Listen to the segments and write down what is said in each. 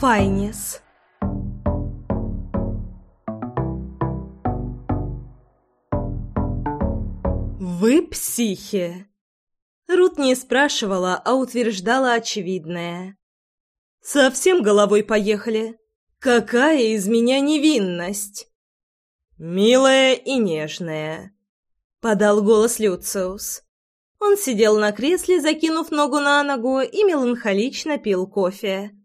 Файнис. «Вы психи!» Рут не спрашивала, а утверждала очевидное. «Совсем головой поехали? Какая из меня невинность?» «Милая и нежная», — подал голос Люциус. Он сидел на кресле, закинув ногу на ногу, и меланхолично пил кофе.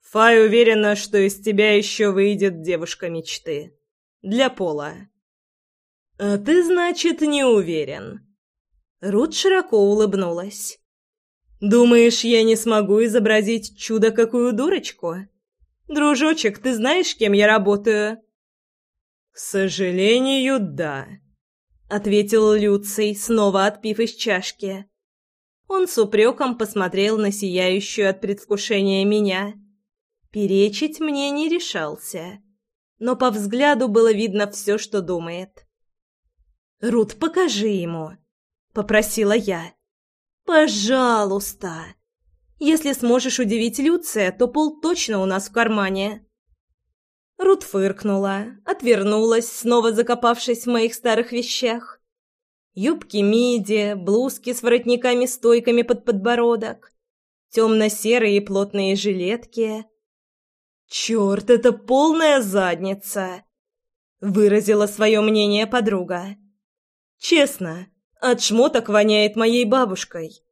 «Фай уверена, что из тебя еще выйдет девушка мечты. Для Пола». «А ты, значит, не уверен?» Рут широко улыбнулась. «Думаешь, я не смогу изобразить чудо какую дурочку? Дружочек, ты знаешь, кем я работаю?» «К сожалению, да», — ответил Люций, снова отпив из чашки. Он с упреком посмотрел на сияющую от предвкушения меня. Перечить мне не решался, но по взгляду было видно все, что думает. «Рут, покажи ему», — попросила я. «Пожалуйста. Если сможешь удивить Люция, то пол точно у нас в кармане». Рут фыркнула, отвернулась, снова закопавшись в моих старых вещах. Юбки миди, блузки с воротниками-стойками под подбородок, темно-серые плотные жилетки. «Черт, это полная задница!» — выразила свое мнение подруга. «Честно, от шмоток воняет моей бабушкой.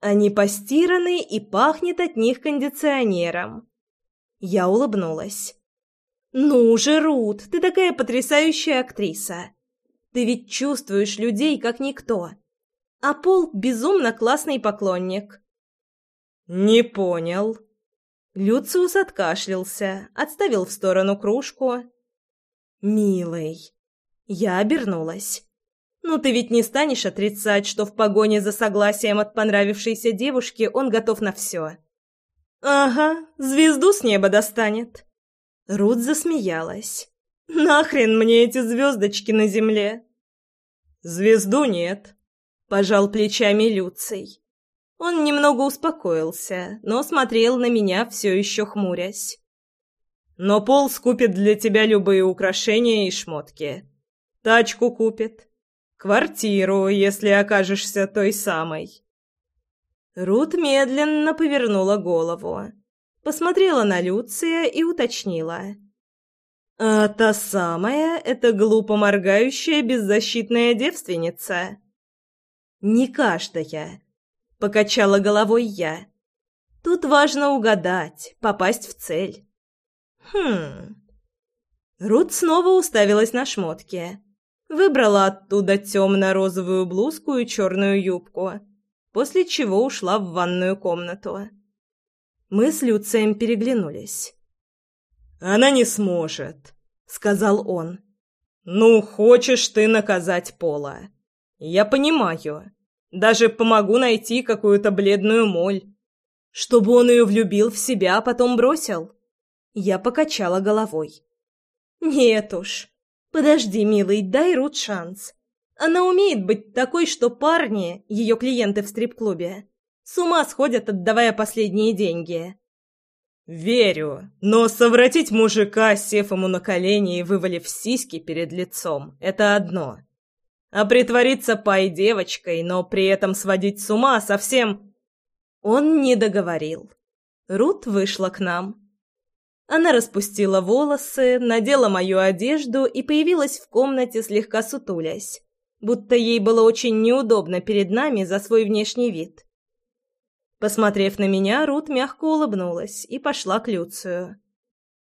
Они постираны и пахнет от них кондиционером». Я улыбнулась. «Ну же, Рут, ты такая потрясающая актриса. Ты ведь чувствуешь людей, как никто. А Пол безумно классный поклонник». «Не понял». Люциус откашлялся, отставил в сторону кружку. «Милый». Я обернулась. «Ну ты ведь не станешь отрицать, что в погоне за согласием от понравившейся девушки он готов на все?» «Ага, звезду с неба достанет». Рут засмеялась. «Нахрен мне эти звездочки на земле?» «Звезду нет», — пожал плечами Люций. Он немного успокоился, но смотрел на меня все еще хмурясь. «Но Пол скупит для тебя любые украшения и шмотки. Тачку купит. Квартиру, если окажешься той самой». Рут медленно повернула голову посмотрела на Люция и уточнила. «А та самая — это глупо моргающая беззащитная девственница?» «Не каждая», — покачала головой я. «Тут важно угадать, попасть в цель». «Хм...» Рут снова уставилась на шмотки. Выбрала оттуда темно-розовую блузку и черную юбку, после чего ушла в ванную комнату. Мы с Люцием переглянулись. «Она не сможет», — сказал он. «Ну, хочешь ты наказать Пола. Я понимаю. Даже помогу найти какую-то бледную моль. Чтобы он ее влюбил в себя, а потом бросил». Я покачала головой. «Нет уж. Подожди, милый, дай Рут шанс. Она умеет быть такой, что парни, ее клиенты в стрип-клубе, с ума сходят, отдавая последние деньги. Верю, но совратить мужика, сев ему на колени и вывалив сиськи перед лицом, это одно. А притвориться пай девочкой, но при этом сводить с ума совсем... Он не договорил. Рут вышла к нам. Она распустила волосы, надела мою одежду и появилась в комнате слегка сутулясь, будто ей было очень неудобно перед нами за свой внешний вид. Посмотрев на меня, Рут мягко улыбнулась и пошла к Люцию.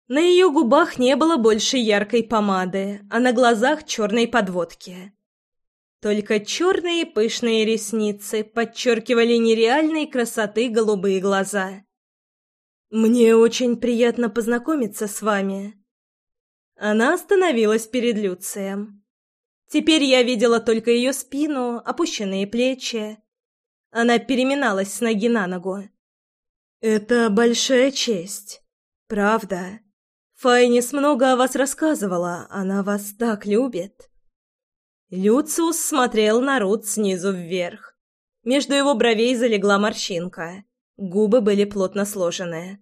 На ее губах не было больше яркой помады, а на глазах черной подводки. Только черные пышные ресницы подчеркивали нереальной красоты голубые глаза. «Мне очень приятно познакомиться с вами». Она остановилась перед Люцием. Теперь я видела только ее спину, опущенные плечи, она переминалась с ноги на ногу. «Это большая честь. Правда. Файнис много о вас рассказывала. Она вас так любит». Люциус смотрел на Рут снизу вверх. Между его бровей залегла морщинка. Губы были плотно сложены.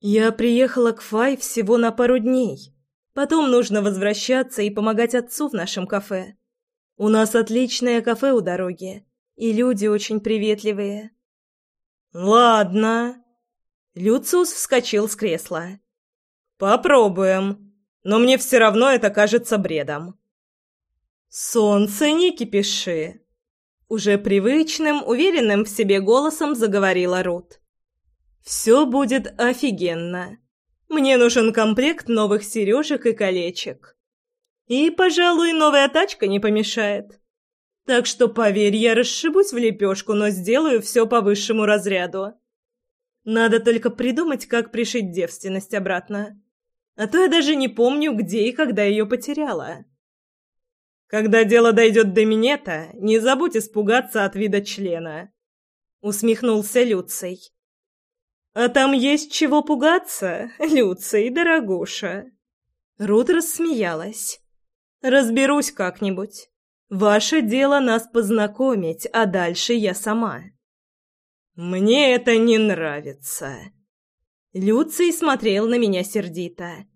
«Я приехала к Фай всего на пару дней. Потом нужно возвращаться и помогать отцу в нашем кафе. У нас отличное кафе у дороги, и люди очень приветливые». «Ладно». Люциус вскочил с кресла. «Попробуем. Но мне все равно это кажется бредом». «Солнце, не кипиши!» Уже привычным, уверенным в себе голосом заговорила Рут. «Все будет офигенно. Мне нужен комплект новых сережек и колечек. И, пожалуй, новая тачка не помешает. Так что, поверь, я расшибусь в лепешку, но сделаю все по высшему разряду. Надо только придумать, как пришить девственность обратно. А то я даже не помню, где и когда ее потеряла». Когда дело дойдет до минета, не забудь испугаться от вида члена. Усмехнулся Люций. А там есть чего пугаться, Люций, дорогуша. Рут рассмеялась. Разберусь как-нибудь. Ваше дело нас познакомить, а дальше я сама. Мне это не нравится. Люций смотрел на меня сердито.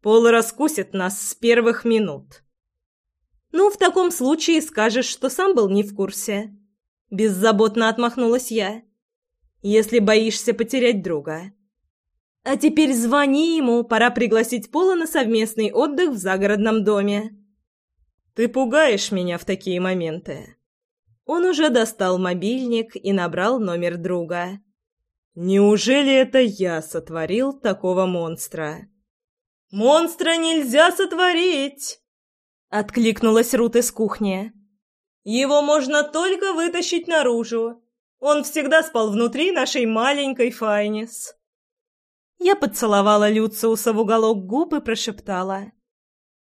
Пол раскусит нас с первых минут. «Ну, в таком случае скажешь, что сам был не в курсе». Беззаботно отмахнулась я. «Если боишься потерять друга». «А теперь звони ему, пора пригласить Пола на совместный отдых в загородном доме». «Ты пугаешь меня в такие моменты». Он уже достал мобильник и набрал номер друга. «Неужели это я сотворил такого монстра?» «Монстра нельзя сотворить!» Откликнулась Рут из кухни. «Его можно только вытащить наружу. Он всегда спал внутри нашей маленькой Файнис». Я поцеловала Люциуса в уголок губ и прошептала.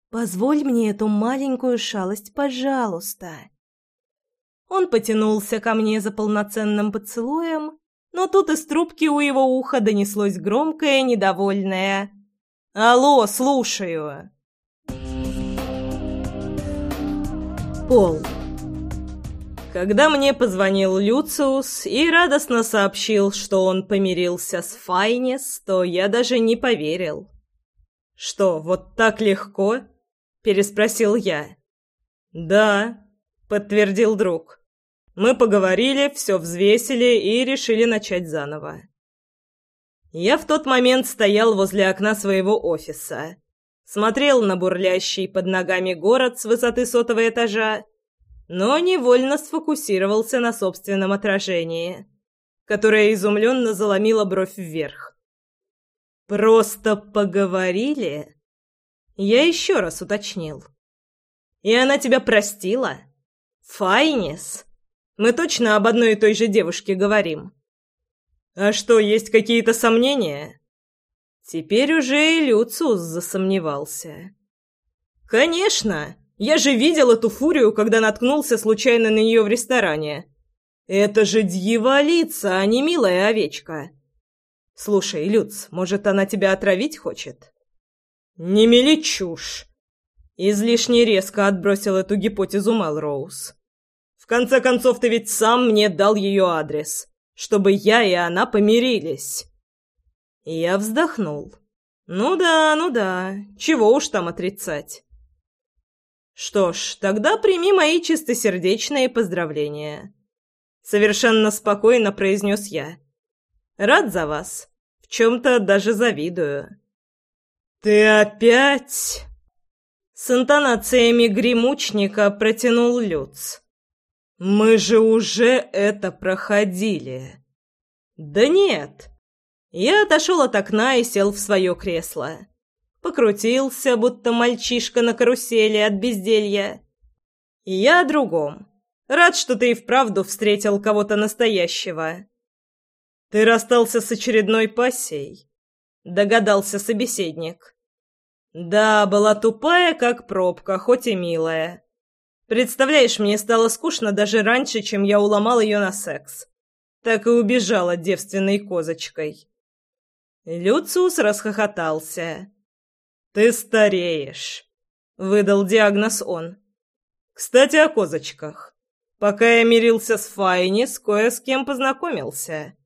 «Позволь мне эту маленькую шалость, пожалуйста». Он потянулся ко мне за полноценным поцелуем, но тут из трубки у его уха донеслось громкое, недовольное «Алло, слушаю!» Пол. Когда мне позвонил Люциус и радостно сообщил, что он помирился с Файнес, то я даже не поверил. «Что, вот так легко?» – переспросил я. «Да», – подтвердил друг. «Мы поговорили, все взвесили и решили начать заново». Я в тот момент стоял возле окна своего офиса смотрел на бурлящий под ногами город с высоты сотого этажа, но невольно сфокусировался на собственном отражении, которое изумленно заломило бровь вверх. «Просто поговорили?» Я еще раз уточнил. «И она тебя простила? Файнис? Мы точно об одной и той же девушке говорим?» «А что, есть какие-то сомнения?» Теперь уже и Люциус засомневался. «Конечно! Я же видел эту фурию, когда наткнулся случайно на нее в ресторане. Это же дьяволица, а не милая овечка. Слушай, Люц, может, она тебя отравить хочет?» «Не мели чушь!» Излишне резко отбросил эту гипотезу Малроуз. «В конце концов, ты ведь сам мне дал ее адрес, чтобы я и она помирились». Я вздохнул. «Ну да, ну да, чего уж там отрицать». «Что ж, тогда прими мои чистосердечные поздравления». Совершенно спокойно произнес я. «Рад за вас. В чем-то даже завидую». «Ты опять...» С интонациями гремучника протянул Люц. «Мы же уже это проходили». «Да нет, я отошел от окна и сел в свое кресло. Покрутился, будто мальчишка на карусели от безделья. я о другом. Рад, что ты и вправду встретил кого-то настоящего. Ты расстался с очередной пассией? Догадался собеседник. Да, была тупая, как пробка, хоть и милая. Представляешь, мне стало скучно даже раньше, чем я уломал ее на секс. Так и убежала девственной козочкой. Люциус расхохотался. «Ты стареешь», — выдал диагноз он. «Кстати, о козочках. Пока я мирился с Файни, с кое с кем познакомился.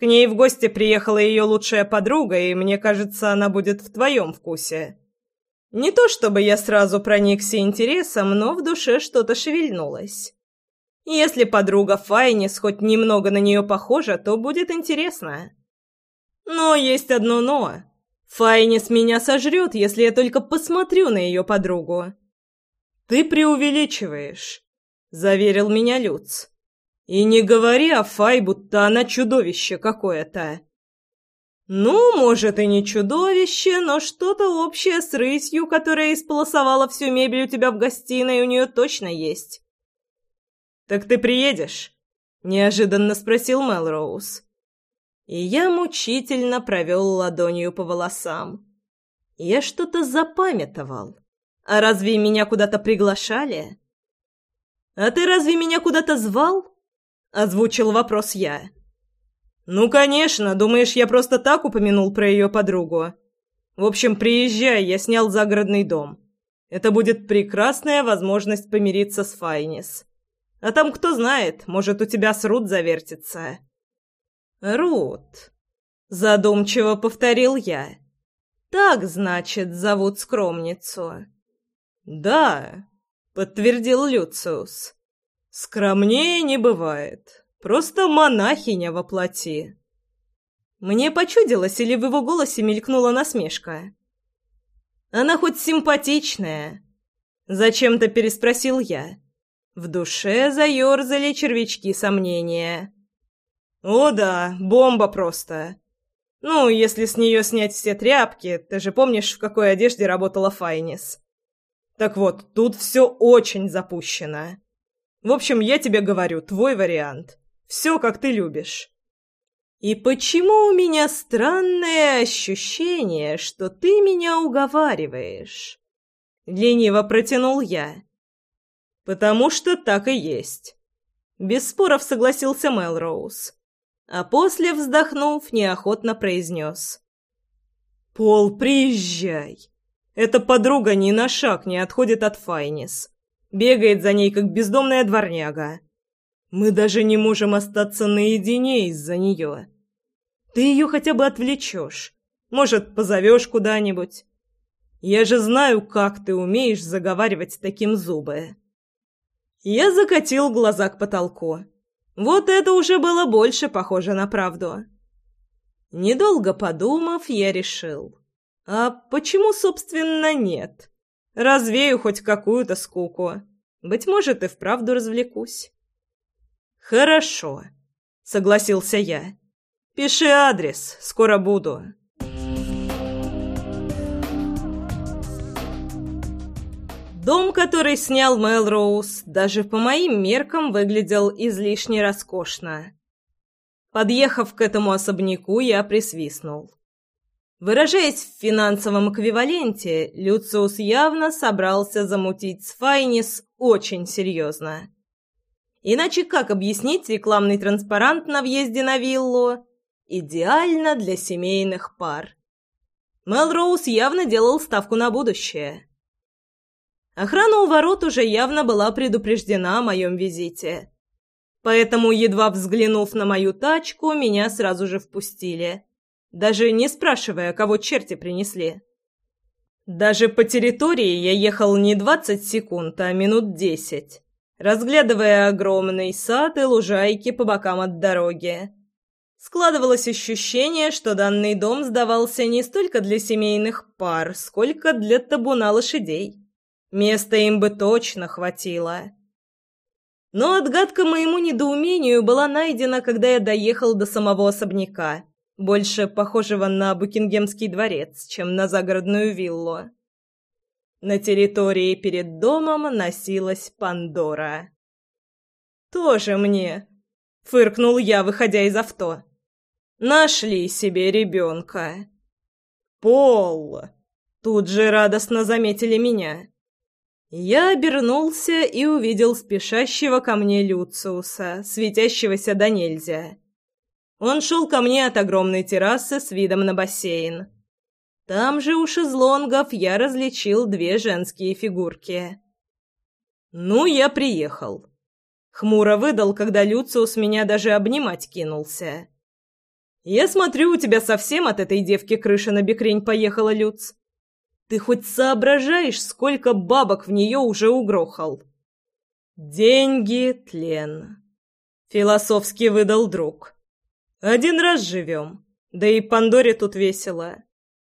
К ней в гости приехала ее лучшая подруга, и мне кажется, она будет в твоем вкусе. Не то чтобы я сразу проникся интересом, но в душе что-то шевельнулось. Если подруга Файнис хоть немного на нее похожа, то будет интересно. Но есть одно «но». Файнис меня сожрет, если я только посмотрю на ее подругу. «Ты преувеличиваешь», — заверил меня Люц. «И не говори о Фай, будто она чудовище какое-то». «Ну, может, и не чудовище, но что-то общее с рысью, которая исполосовала всю мебель у тебя в гостиной, у нее точно есть». «Так ты приедешь?» — неожиданно спросил Мелроуз. И я мучительно провел ладонью по волосам. Я что-то запамятовал. А разве меня куда-то приглашали? «А ты разве меня куда-то звал?» — озвучил вопрос я. «Ну, конечно. Думаешь, я просто так упомянул про ее подругу? В общем, приезжай, я снял загородный дом. Это будет прекрасная возможность помириться с Файнис. А там, кто знает, может, у тебя с Рут завертится». «Рут», — задумчиво повторил я. «Так, значит, зовут скромницу». «Да», — подтвердил Люциус. «Скромнее не бывает. Просто монахиня во плоти». Мне почудилось, или в его голосе мелькнула насмешка. «Она хоть симпатичная?» Зачем-то переспросил я. В душе заерзали червячки сомнения. «О да, бомба просто. Ну, если с нее снять все тряпки, ты же помнишь, в какой одежде работала Файнис. Так вот, тут все очень запущено. В общем, я тебе говорю, твой вариант. Все, как ты любишь». «И почему у меня странное ощущение, что ты меня уговариваешь?» Лениво протянул я. «Потому что так и есть». Без споров согласился Мелроуз. А после, вздохнув, неохотно произнес. «Пол, приезжай. Эта подруга ни на шаг не отходит от Файнис. Бегает за ней, как бездомная дворняга. Мы даже не можем остаться наедине из-за нее. Ты ее хотя бы отвлечешь. Может, позовешь куда-нибудь. Я же знаю, как ты умеешь заговаривать таким зубы». Я закатил глаза к потолку. Вот это уже было больше похоже на правду. Недолго подумав, я решил. А почему, собственно, нет? Развею хоть какую-то скуку. Быть может, и вправду развлекусь. Хорошо, согласился я. Пиши адрес, скоро буду. Дом, который снял Мелроуз, даже по моим меркам выглядел излишне роскошно. Подъехав к этому особняку, я присвистнул. Выражаясь в финансовом эквиваленте, Люциус явно собрался замутить с Файнис очень серьезно. Иначе как объяснить рекламный транспарант на въезде на виллу? Идеально для семейных пар. Мелроуз явно делал ставку на будущее. Охрана у ворот уже явно была предупреждена о моем визите. Поэтому, едва взглянув на мою тачку, меня сразу же впустили, даже не спрашивая, кого черти принесли. Даже по территории я ехал не двадцать секунд, а минут десять, разглядывая огромный сад и лужайки по бокам от дороги. Складывалось ощущение, что данный дом сдавался не столько для семейных пар, сколько для табуна лошадей. Места им бы точно хватило. Но отгадка моему недоумению была найдена, когда я доехал до самого особняка, больше похожего на Букингемский дворец, чем на загородную виллу. На территории перед домом носилась Пандора. «Тоже мне!» — фыркнул я, выходя из авто. «Нашли себе ребенка!» «Пол!» — тут же радостно заметили меня. Я обернулся и увидел спешащего ко мне Люциуса, светящегося до нельзя. Он шел ко мне от огромной террасы с видом на бассейн. Там же у шезлонгов я различил две женские фигурки. «Ну, я приехал». Хмуро выдал, когда Люциус меня даже обнимать кинулся. Я смотрю, у тебя совсем от этой девки крыша на бекрень поехала, Люц. Ты хоть соображаешь, сколько бабок в нее уже угрохал? Деньги, тлен. Философски выдал друг. Один раз живем, да и Пандоре тут весело.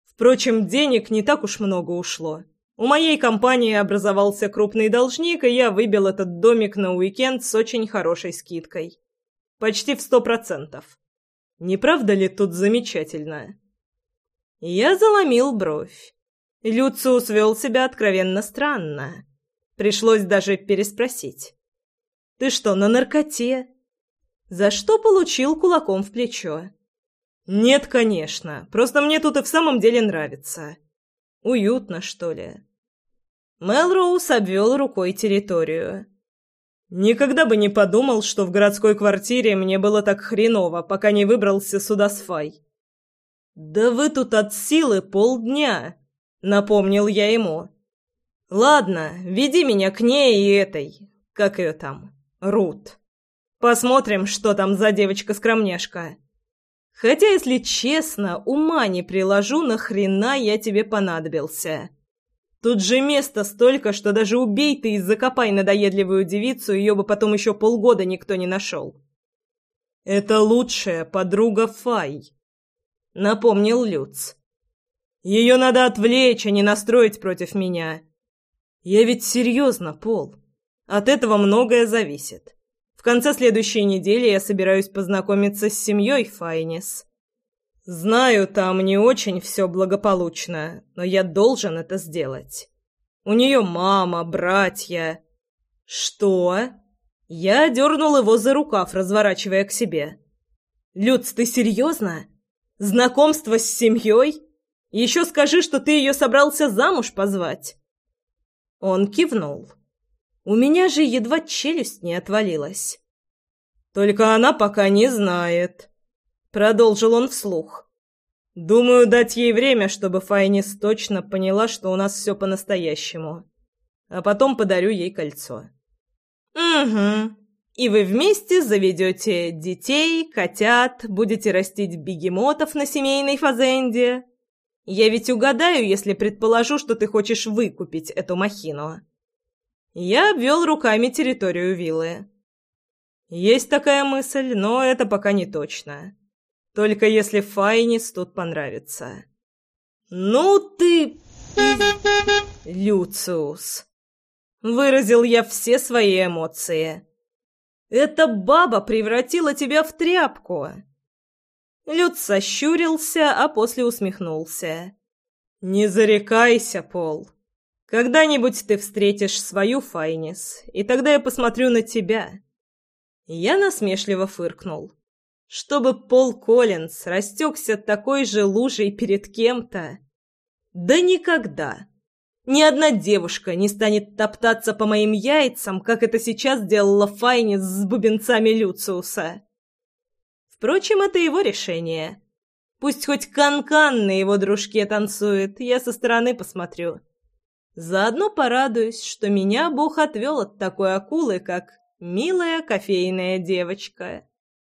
Впрочем, денег не так уж много ушло. У моей компании образовался крупный должник, и я выбил этот домик на уикенд с очень хорошей скидкой. Почти в сто процентов. Не правда ли тут замечательно? Я заломил бровь. Люциус вел себя откровенно странно. Пришлось даже переспросить. «Ты что, на наркоте?» За что получил кулаком в плечо. «Нет, конечно. Просто мне тут и в самом деле нравится. Уютно, что ли?» Мелроуз обвел рукой территорию. «Никогда бы не подумал, что в городской квартире мне было так хреново, пока не выбрался сюда с Фай». «Да вы тут от силы полдня», — напомнил я ему. «Ладно, веди меня к ней и этой, как ее там, Рут. Посмотрим, что там за девочка-скромняшка». Хотя, если честно, ума не приложу, нахрена я тебе понадобился. Тут же места столько, что даже убей ты и закопай надоедливую девицу, ее бы потом еще полгода никто не нашел. Это лучшая подруга Фай, напомнил Люц. Ее надо отвлечь, а не настроить против меня. Я ведь серьезно, Пол. От этого многое зависит. В конце следующей недели я собираюсь познакомиться с семьей Файнис. Знаю, там не очень все благополучно, но я должен это сделать. У нее мама, братья. Что? Я дернул его за рукав, разворачивая к себе. Люц, ты серьезно? Знакомство с семьей? Еще скажи, что ты ее собрался замуж позвать. Он кивнул. У меня же едва челюсть не отвалилась. Только она пока не знает. Продолжил он вслух. Думаю, дать ей время, чтобы Файнис точно поняла, что у нас все по-настоящему. А потом подарю ей кольцо. Угу. И вы вместе заведете детей, котят, будете растить бегемотов на семейной фазенде. Я ведь угадаю, если предположу, что ты хочешь выкупить эту махину. Я обвел руками территорию виллы. Есть такая мысль, но это пока не точно. Только если Файнис тут понравится. Ну ты... Люциус. Выразил я все свои эмоции. Эта баба превратила тебя в тряпку. Люд сощурился, а после усмехнулся. «Не зарекайся, Пол. Когда-нибудь ты встретишь свою Файнис, и тогда я посмотрю на тебя». Я насмешливо фыркнул. Чтобы Пол Коллинз растекся такой же лужей перед кем-то. Да никогда. Ни одна девушка не станет топтаться по моим яйцам, как это сейчас делала Файнис с бубенцами Люциуса. Впрочем, это его решение. Пусть хоть Канкан -кан на его дружке танцует, я со стороны посмотрю. Заодно порадуюсь, что меня Бог отвел от такой акулы, как милая кофейная девочка.